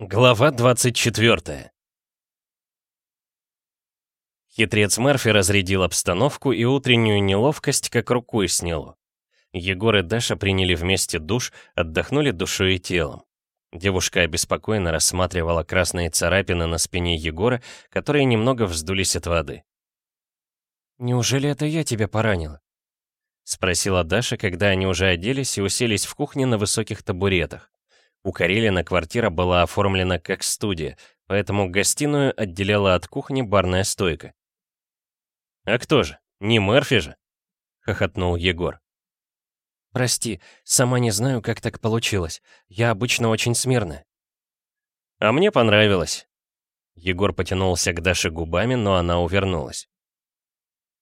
Глава 24 Хитрец Мерфи разрядил обстановку и утреннюю неловкость как рукой сняло. Егор и Даша приняли вместе душ, отдохнули душой и телом. Девушка обеспокоенно рассматривала красные царапины на спине Егора, которые немного вздулись от воды. «Неужели это я тебя поранила?» — спросила Даша, когда они уже оделись и уселись в кухне на высоких табуретах. У Карелина квартира была оформлена как студия, поэтому гостиную отделяла от кухни барная стойка. «А кто же? Не Мерфи же?» — хохотнул Егор. «Прости, сама не знаю, как так получилось. Я обычно очень смирная». «А мне понравилось». Егор потянулся к Даше губами, но она увернулась.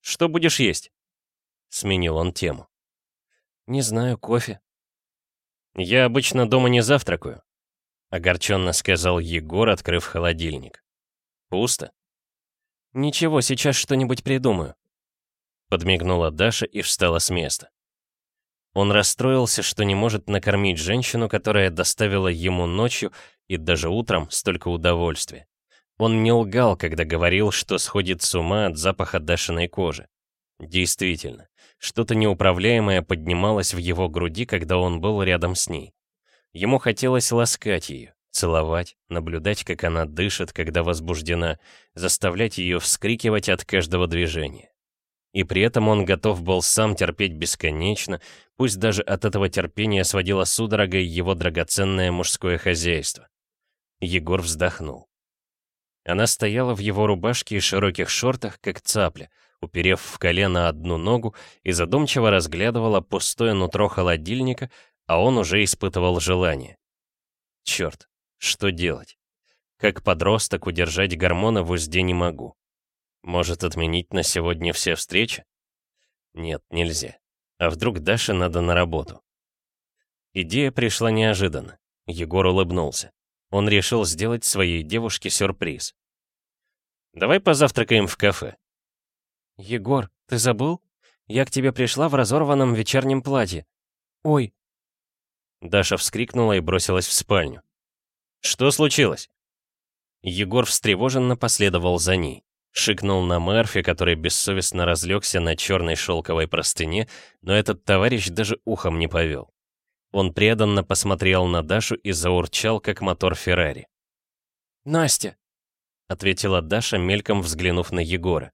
«Что будешь есть?» Сменил он тему. «Не знаю, кофе». «Я обычно дома не завтракаю», — огорченно сказал Егор, открыв холодильник. «Пусто?» «Ничего, сейчас что-нибудь придумаю», — подмигнула Даша и встала с места. Он расстроился, что не может накормить женщину, которая доставила ему ночью и даже утром столько удовольствия. Он не лгал, когда говорил, что сходит с ума от запаха Дашиной кожи. Действительно, что-то неуправляемое поднималось в его груди, когда он был рядом с ней. Ему хотелось ласкать ее, целовать, наблюдать, как она дышит, когда возбуждена, заставлять ее вскрикивать от каждого движения. И при этом он готов был сам терпеть бесконечно, пусть даже от этого терпения сводило судорогой его драгоценное мужское хозяйство. Егор вздохнул. Она стояла в его рубашке и широких шортах, как цапля, уперев в колено одну ногу и задумчиво разглядывала пустое нутро холодильника, а он уже испытывал желание. Черт, что делать? Как подросток удержать гормоны в узде не могу. Может, отменить на сегодня все встречи? Нет, нельзя. А вдруг Даше надо на работу? Идея пришла неожиданно. Егор улыбнулся. Он решил сделать своей девушке сюрприз. «Давай позавтракаем в кафе». «Егор, ты забыл? Я к тебе пришла в разорванном вечернем платье. Ой!» Даша вскрикнула и бросилась в спальню. «Что случилось?» Егор встревоженно последовал за ней. Шикнул на Мерфи, который бессовестно разлегся на черной шелковой простыне, но этот товарищ даже ухом не повел. Он преданно посмотрел на Дашу и заурчал, как мотор Феррари. «Настя!» — ответила Даша, мельком взглянув на Егора.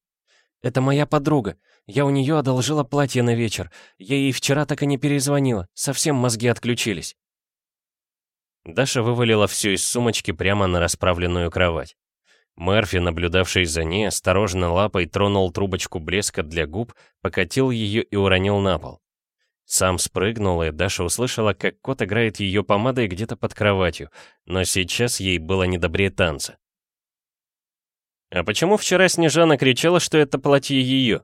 «Это моя подруга. Я у нее одолжила платье на вечер. Я ей вчера так и не перезвонила. Совсем мозги отключились». Даша вывалила все из сумочки прямо на расправленную кровать. Мерфи, наблюдавший за ней, осторожно лапой тронул трубочку блеска для губ, покатил ее и уронил на пол. Сам спрыгнул, и Даша услышала, как кот играет ее помадой где-то под кроватью, но сейчас ей было не добрее танца. «А почему вчера Снежана кричала, что это платье ее?»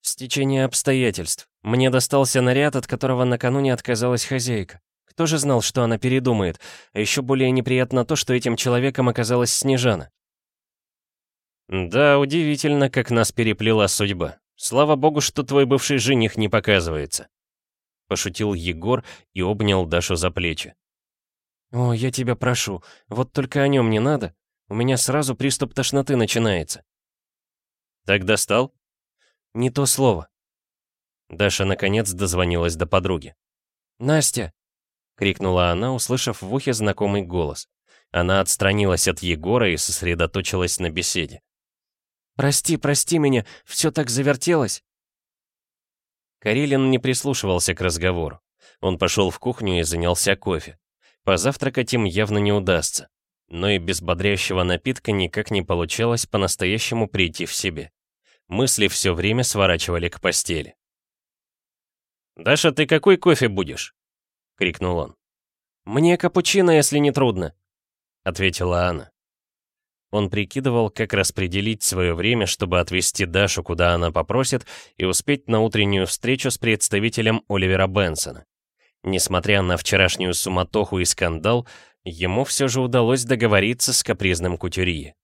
«Стечение обстоятельств. Мне достался наряд, от которого накануне отказалась хозяйка. Кто же знал, что она передумает? А еще более неприятно то, что этим человеком оказалась Снежана. Да, удивительно, как нас переплела судьба. Слава богу, что твой бывший жених не показывается. Пошутил Егор и обнял Дашу за плечи. «О, я тебя прошу, вот только о нем не надо. У меня сразу приступ тошноты начинается». «Так достал?» «Не то слово». Даша наконец дозвонилась до подруги. «Настя!» крикнула она, услышав в ухе знакомый голос. Она отстранилась от Егора и сосредоточилась на беседе. «Прости, прости меня, все так завертелось!» Карелин не прислушивался к разговору. Он пошел в кухню и занялся кофе. Позавтракать им явно не удастся. Но и без бодрящего напитка никак не получалось по-настоящему прийти в себе. Мысли все время сворачивали к постели. «Даша, ты какой кофе будешь?» крикнул он. «Мне капучино, если не трудно», — ответила она. Он прикидывал, как распределить свое время, чтобы отвезти Дашу, куда она попросит, и успеть на утреннюю встречу с представителем Оливера Бенсона. Несмотря на вчерашнюю суматоху и скандал, ему все же удалось договориться с капризным кутюрье.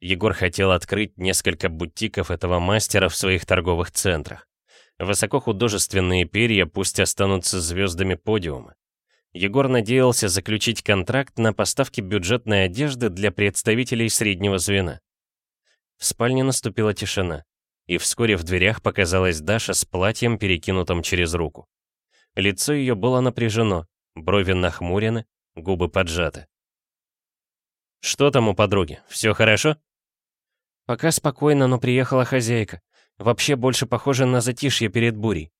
Егор хотел открыть несколько бутиков этого мастера в своих торговых центрах. Высокохудожественные перья пусть останутся звездами подиума. Егор надеялся заключить контракт на поставки бюджетной одежды для представителей среднего звена. В спальне наступила тишина, и вскоре в дверях показалась Даша с платьем, перекинутым через руку. Лицо ее было напряжено, брови нахмурены, губы поджаты. «Что там у подруги? Все хорошо?» «Пока спокойно, но приехала хозяйка. Вообще больше похоже на затишье перед бурей».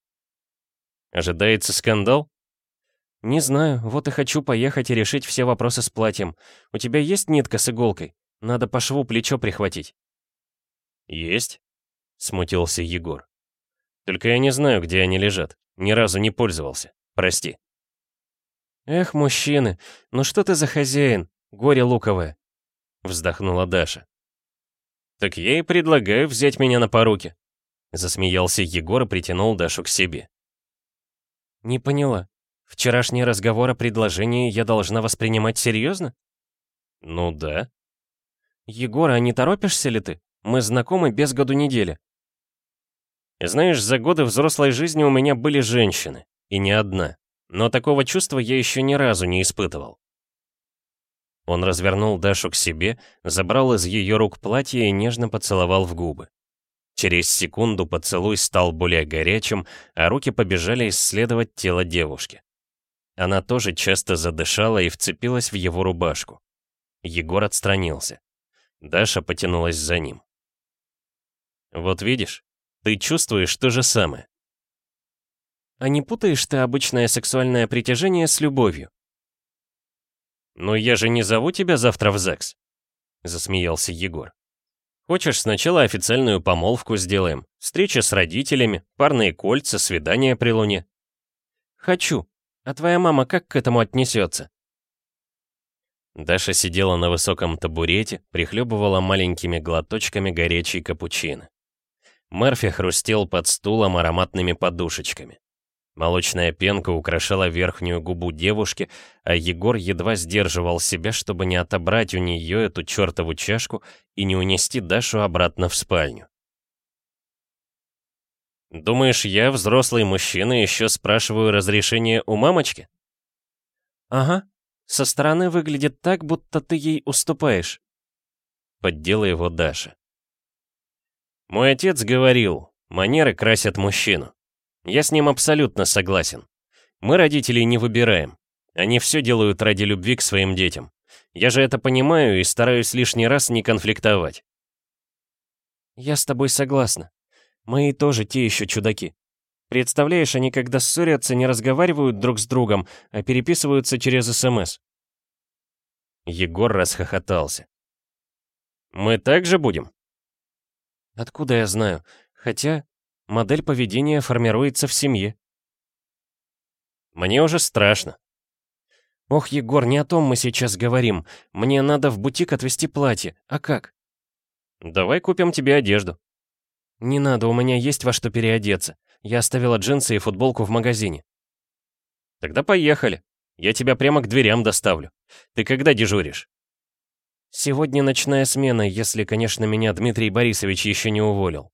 «Ожидается скандал?» «Не знаю, вот и хочу поехать и решить все вопросы с платьем. У тебя есть нитка с иголкой? Надо по шву плечо прихватить». «Есть», — смутился Егор. «Только я не знаю, где они лежат. Ни разу не пользовался. Прости». «Эх, мужчины, ну что ты за хозяин? Горе луковое!» Вздохнула Даша. «Так я и предлагаю взять меня на поруки», — засмеялся Егор и притянул Дашу к себе. «Не поняла. Вчерашний разговор о предложении я должна воспринимать серьезно?» «Ну да». «Егор, а не торопишься ли ты? Мы знакомы без году недели». «Знаешь, за годы взрослой жизни у меня были женщины, и не одна, но такого чувства я еще ни разу не испытывал». Он развернул Дашу к себе, забрал из ее рук платье и нежно поцеловал в губы. Через секунду поцелуй стал более горячим, а руки побежали исследовать тело девушки. Она тоже часто задышала и вцепилась в его рубашку. Егор отстранился. Даша потянулась за ним. «Вот видишь, ты чувствуешь то же самое». «А не путаешь ты обычное сексуальное притяжение с любовью?» «Но я же не зову тебя завтра в ЗАГС», — засмеялся Егор. «Хочешь, сначала официальную помолвку сделаем, встреча с родителями, парные кольца, свидание при луне?» «Хочу», а твоя мама как к этому отнесется?» Даша сидела на высоком табурете, прихлебывала маленькими глоточками горячей капучино. Мерфи хрустел под стулом ароматными подушечками. Молочная пенка украшала верхнюю губу девушки, а Егор едва сдерживал себя, чтобы не отобрать у нее эту чертову чашку и не унести Дашу обратно в спальню. Думаешь, я, взрослый мужчина, еще спрашиваю разрешение у мамочки? Ага. Со стороны выглядит так, будто ты ей уступаешь. Поддела его Даша. Мой отец говорил, манеры красят мужчину. Я с ним абсолютно согласен. Мы родителей не выбираем. Они все делают ради любви к своим детям. Я же это понимаю и стараюсь лишний раз не конфликтовать. Я с тобой согласна. Мои тоже те еще чудаки. Представляешь, они когда ссорятся, не разговаривают друг с другом, а переписываются через СМС. Егор расхохотался. «Мы так же будем?» «Откуда я знаю? Хотя модель поведения формируется в семье». «Мне уже страшно». «Ох, Егор, не о том мы сейчас говорим. Мне надо в бутик отвезти платье. А как?» «Давай купим тебе одежду». «Не надо, у меня есть во что переодеться. Я оставила джинсы и футболку в магазине». «Тогда поехали. Я тебя прямо к дверям доставлю. Ты когда дежуришь?» «Сегодня ночная смена, если, конечно, меня Дмитрий Борисович еще не уволил».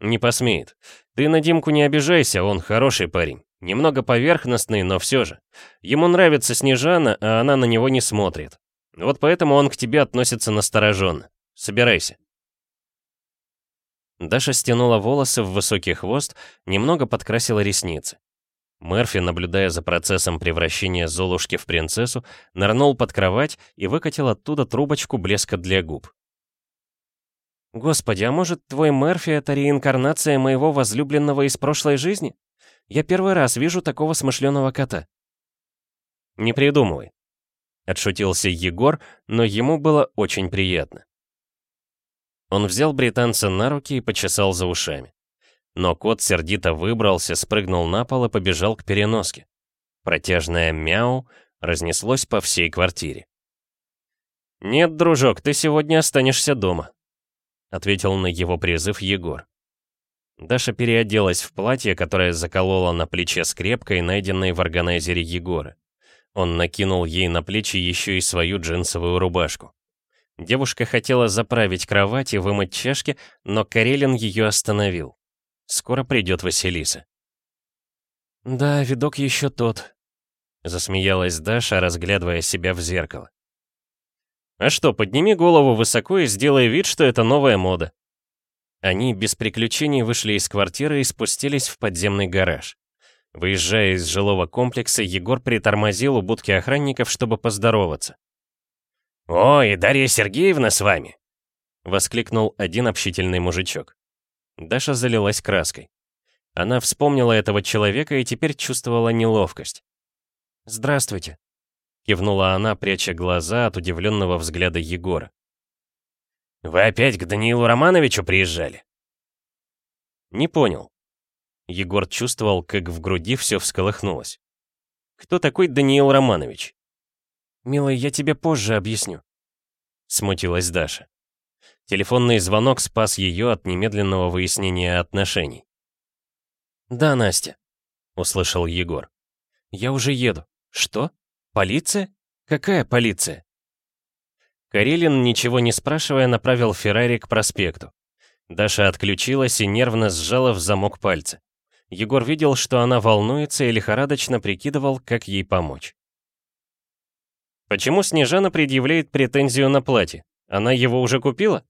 «Не посмеет. Ты на Димку не обижайся, он хороший парень. Немного поверхностный, но все же. Ему нравится Снежана, а она на него не смотрит. Вот поэтому он к тебе относится настороженно. Собирайся». Даша стянула волосы в высокий хвост, немного подкрасила ресницы. Мерфи, наблюдая за процессом превращения Золушки в принцессу, нырнул под кровать и выкатил оттуда трубочку блеска для губ. «Господи, а может, твой Мерфи — это реинкарнация моего возлюбленного из прошлой жизни? Я первый раз вижу такого смышленого кота». «Не придумывай», — отшутился Егор, но ему было очень приятно. Он взял британца на руки и почесал за ушами. Но кот сердито выбрался, спрыгнул на пол и побежал к переноске. Протяжное мяу разнеслось по всей квартире. «Нет, дружок, ты сегодня останешься дома», — ответил на его призыв Егор. Даша переоделась в платье, которое заколола на плече скрепкой, найденной в органайзере Егора. Он накинул ей на плечи еще и свою джинсовую рубашку. Девушка хотела заправить кровать и вымыть чашки, но Карелин ее остановил. Скоро придет Василиса. «Да, видок еще тот», Засмеялась Даша, разглядывая себя в зеркало. А что, подними голову высоко и сделай вид, что это новая мода. Они без приключений вышли из квартиры и спустились в подземный гараж. Выезжая из жилого комплекса, Егор притормозил у будки охранников, чтобы поздороваться. «О, и Дарья Сергеевна с вами!» — воскликнул один общительный мужичок. Даша залилась краской. Она вспомнила этого человека и теперь чувствовала неловкость. «Здравствуйте», — кивнула она, пряча глаза от удивленного взгляда Егора. «Вы опять к Даниилу Романовичу приезжали?» «Не понял». Егор чувствовал, как в груди все всколыхнулось. «Кто такой Даниил Романович?» «Милый, я тебе позже объясню», — смутилась Даша. Телефонный звонок спас ее от немедленного выяснения отношений. «Да, Настя», — услышал Егор. «Я уже еду. Что? Полиция? Какая полиция?» Карелин, ничего не спрашивая, направил Феррари к проспекту. Даша отключилась и нервно сжала в замок пальцы. Егор видел, что она волнуется и лихорадочно прикидывал, как ей помочь. Почему Снежана предъявляет претензию на платье? Она его уже купила?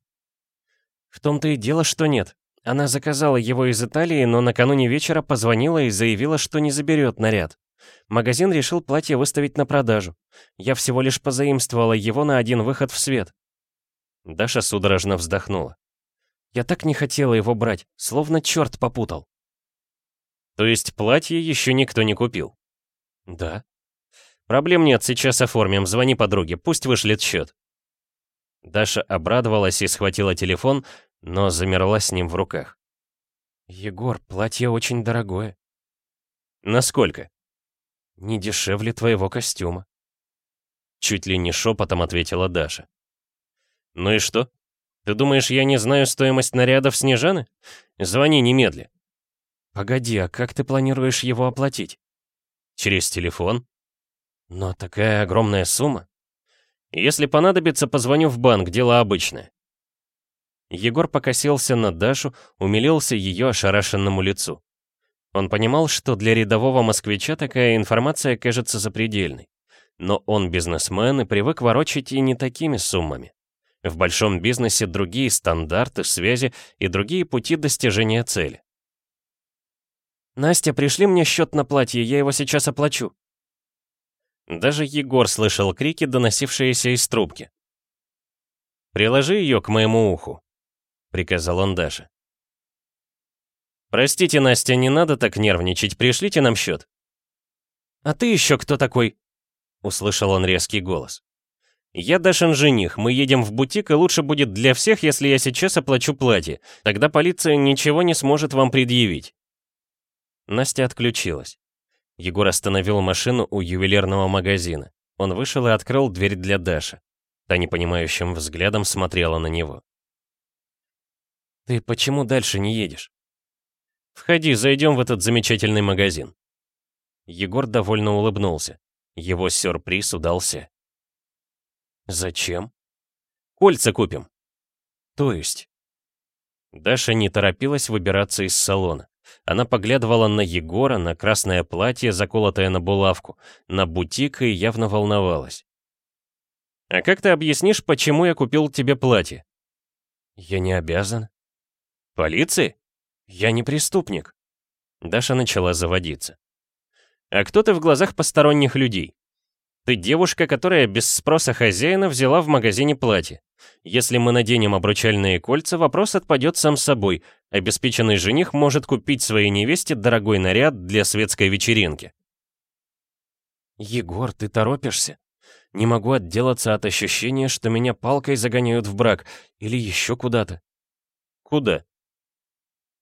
В том-то и дело, что нет. Она заказала его из Италии, но накануне вечера позвонила и заявила, что не заберет наряд. Магазин решил платье выставить на продажу. Я всего лишь позаимствовала его на один выход в свет. Даша судорожно вздохнула. Я так не хотела его брать, словно черт попутал. То есть платье еще никто не купил? Да. Проблем нет, сейчас оформим, звони подруге, пусть вышлет счет. Даша обрадовалась и схватила телефон, но замерла с ним в руках. «Егор, платье очень дорогое». «Насколько?» «Не дешевле твоего костюма». Чуть ли не шепотом ответила Даша. «Ну и что? Ты думаешь, я не знаю стоимость нарядов Снежаны? Звони немедля». «Погоди, а как ты планируешь его оплатить?» «Через телефон». «Но такая огромная сумма». «Если понадобится, позвоню в банк, дело обычное». Егор покосился на Дашу, умилился ее ошарашенному лицу. Он понимал, что для рядового москвича такая информация кажется запредельной. Но он бизнесмен и привык ворочать и не такими суммами. В большом бизнесе другие стандарты, связи и другие пути достижения цели. «Настя, пришли мне счет на платье, я его сейчас оплачу». Даже Егор слышал крики, доносившиеся из трубки. «Приложи ее к моему уху», — приказал он Даше. «Простите, Настя, не надо так нервничать, пришлите нам счет». «А ты еще кто такой?» — услышал он резкий голос. «Я Дашин жених, мы едем в бутик, и лучше будет для всех, если я сейчас оплачу платье. Тогда полиция ничего не сможет вам предъявить». Настя отключилась. Егор остановил машину у ювелирного магазина. Он вышел и открыл дверь для Даши. Та непонимающим взглядом смотрела на него. «Ты почему дальше не едешь?» «Входи, зайдем в этот замечательный магазин». Егор довольно улыбнулся. Его сюрприз удался. «Зачем?» «Кольца купим». «То есть?» Даша не торопилась выбираться из салона. Она поглядывала на Егора, на красное платье, заколотое на булавку, на бутик и явно волновалась. «А как ты объяснишь, почему я купил тебе платье?» «Я не обязан». «Полиции?» «Я не преступник». Даша начала заводиться. «А кто ты в глазах посторонних людей? Ты девушка, которая без спроса хозяина взяла в магазине платье. Если мы наденем обручальные кольца, вопрос отпадет сам собой. Обеспеченный жених может купить своей невесте дорогой наряд для светской вечеринки. «Егор, ты торопишься? Не могу отделаться от ощущения, что меня палкой загоняют в брак или еще куда-то». «Куда?»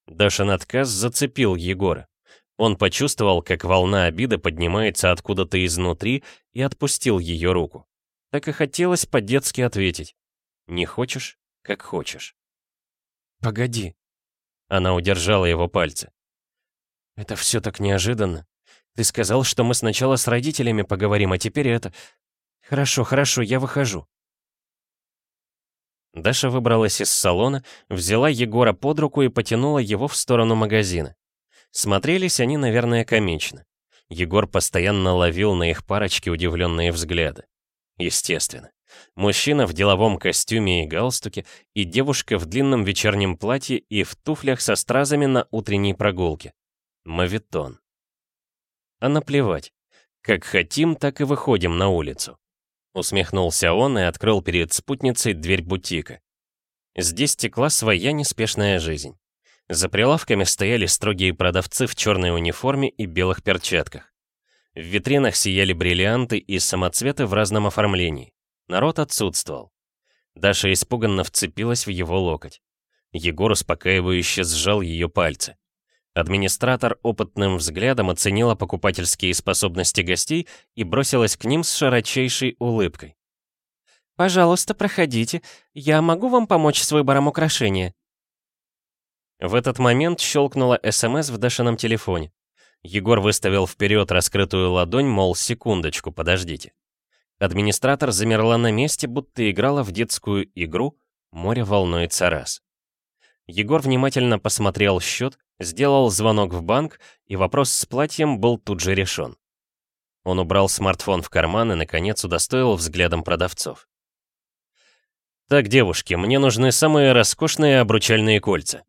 Дашин отказ зацепил Егора. Он почувствовал, как волна обиды поднимается откуда-то изнутри и отпустил ее руку. Так и хотелось по-детски ответить. Не хочешь, как хочешь. «Погоди». Она удержала его пальцы. «Это все так неожиданно. Ты сказал, что мы сначала с родителями поговорим, а теперь это... Хорошо, хорошо, я выхожу». Даша выбралась из салона, взяла Егора под руку и потянула его в сторону магазина. Смотрелись они, наверное, комично. Егор постоянно ловил на их парочке удивленные взгляды. Естественно. Мужчина в деловом костюме и галстуке, и девушка в длинном вечернем платье и в туфлях со стразами на утренней прогулке. Мавитон. А наплевать. Как хотим, так и выходим на улицу. Усмехнулся он и открыл перед спутницей дверь бутика. Здесь текла своя неспешная жизнь. За прилавками стояли строгие продавцы в черной униформе и белых перчатках. В витринах сияли бриллианты и самоцветы в разном оформлении. Народ отсутствовал. Даша испуганно вцепилась в его локоть. Егор успокаивающе сжал ее пальцы. Администратор опытным взглядом оценила покупательские способности гостей и бросилась к ним с широчайшей улыбкой. «Пожалуйста, проходите. Я могу вам помочь с выбором украшения?» В этот момент щелкнула СМС в Дашином телефоне. Егор выставил вперед раскрытую ладонь, мол, секундочку, подождите. Администратор замерла на месте, будто играла в детскую игру «Море волнуется раз». Егор внимательно посмотрел счет, сделал звонок в банк, и вопрос с платьем был тут же решен. Он убрал смартфон в карман и, наконец, удостоил взглядом продавцов. «Так, девушки, мне нужны самые роскошные обручальные кольца».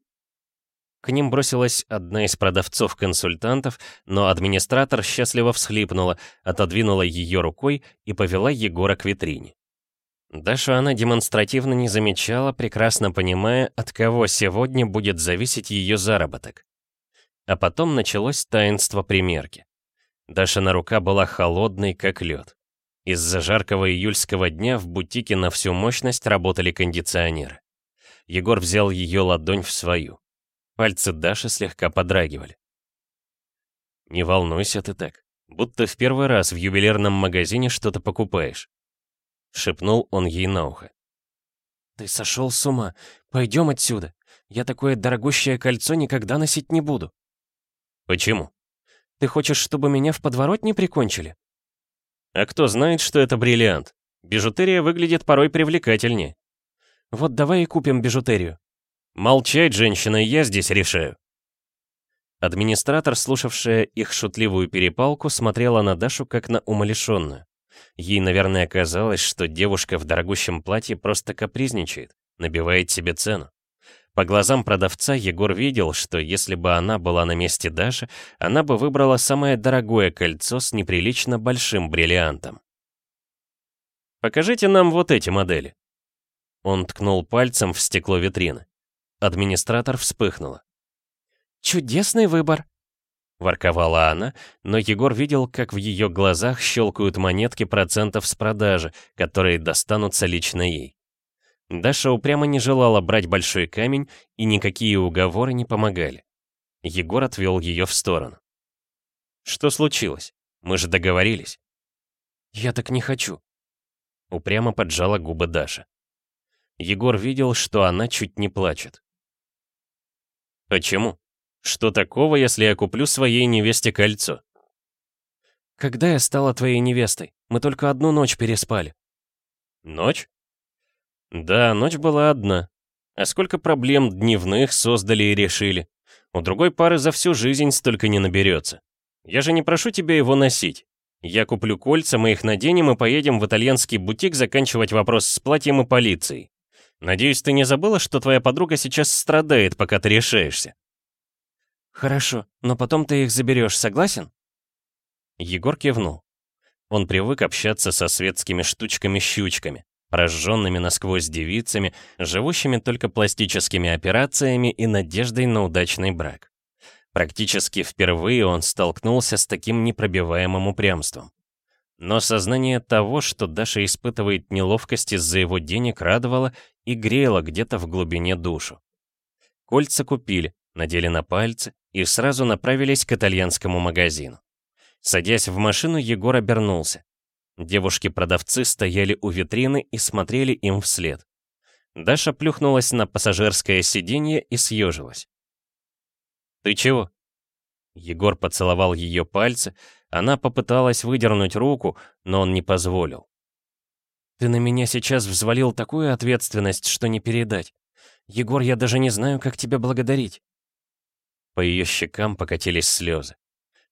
К ним бросилась одна из продавцов-консультантов, но администратор счастливо всхлипнула, отодвинула ее рукой и повела Егора к витрине. Дашу она демонстративно не замечала, прекрасно понимая, от кого сегодня будет зависеть ее заработок. А потом началось таинство примерки. Дашина рука была холодной, как лед. Из-за жаркого июльского дня в бутике на всю мощность работали кондиционеры. Егор взял ее ладонь в свою. Пальцы Даши слегка подрагивали. «Не волнуйся ты так, будто в первый раз в ювелирном магазине что-то покупаешь», — шепнул он ей на ухо. «Ты сошел с ума. Пойдем отсюда. Я такое дорогущее кольцо никогда носить не буду». «Почему? Ты хочешь, чтобы меня в подворотне прикончили?» «А кто знает, что это бриллиант? Бижутерия выглядит порой привлекательнее». «Вот давай и купим бижутерию. «Молчать, женщина, я здесь решаю». Администратор, слушавшая их шутливую перепалку, смотрела на Дашу как на умалишенную. Ей, наверное, казалось, что девушка в дорогущем платье просто капризничает, набивает себе цену. По глазам продавца Егор видел, что если бы она была на месте Даши, она бы выбрала самое дорогое кольцо с неприлично большим бриллиантом. «Покажите нам вот эти модели». Он ткнул пальцем в стекло витрины. Администратор вспыхнула. «Чудесный выбор!» Ворковала она, но Егор видел, как в ее глазах щелкают монетки процентов с продажи, которые достанутся лично ей. Даша упрямо не желала брать большой камень, и никакие уговоры не помогали. Егор отвел ее в сторону. «Что случилось? Мы же договорились». «Я так не хочу», — упрямо поджала губы Даша. Егор видел, что она чуть не плачет. «Почему? Что такого, если я куплю своей невесте кольцо?» «Когда я стала твоей невестой? Мы только одну ночь переспали». «Ночь?» «Да, ночь была одна. А сколько проблем дневных создали и решили? У другой пары за всю жизнь столько не наберется. Я же не прошу тебя его носить. Я куплю кольца, мы их наденем и поедем в итальянский бутик заканчивать вопрос с платьем и полицией. Надеюсь, ты не забыла, что твоя подруга сейчас страдает, пока ты решаешься?» «Хорошо, но потом ты их заберешь, согласен?» Егор кивнул. Он привык общаться со светскими штучками-щучками, прожженными насквозь девицами, живущими только пластическими операциями и надеждой на удачный брак. Практически впервые он столкнулся с таким непробиваемым упрямством. Но сознание того, что Даша испытывает неловкость из-за его денег, радовало и грело где-то в глубине душу. Кольца купили, надели на пальцы и сразу направились к итальянскому магазину. Садясь в машину, Егор обернулся. Девушки-продавцы стояли у витрины и смотрели им вслед. Даша плюхнулась на пассажирское сиденье и съежилась. «Ты чего?» Егор поцеловал ее пальцы, она попыталась выдернуть руку, но он не позволил. «Ты на меня сейчас взвалил такую ответственность, что не передать. Егор, я даже не знаю, как тебя благодарить». По ее щекам покатились слезы.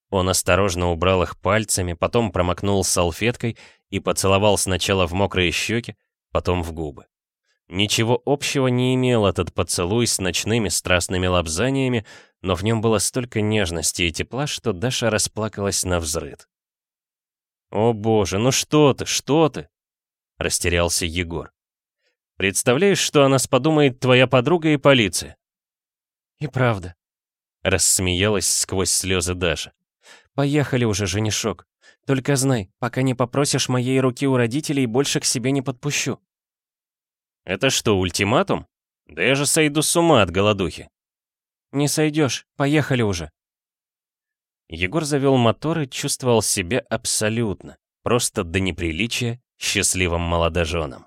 Он осторожно убрал их пальцами, потом промокнул салфеткой и поцеловал сначала в мокрые щеки, потом в губы. Ничего общего не имел этот поцелуй с ночными страстными лапзаниями, но в нем было столько нежности и тепла, что Даша расплакалась на взрыд. «О боже, ну что ты, что ты?» — растерялся Егор. «Представляешь, что о нас подумает твоя подруга и полиция?» «И правда», — рассмеялась сквозь слезы Даша. «Поехали уже, женишок. Только знай, пока не попросишь моей руки у родителей, больше к себе не подпущу». «Это что, ультиматум? Да я же сойду с ума от голодухи». «Не сойдешь, поехали уже». Егор завел мотор и чувствовал себя абсолютно, просто до неприличия, счастливым молодоженом.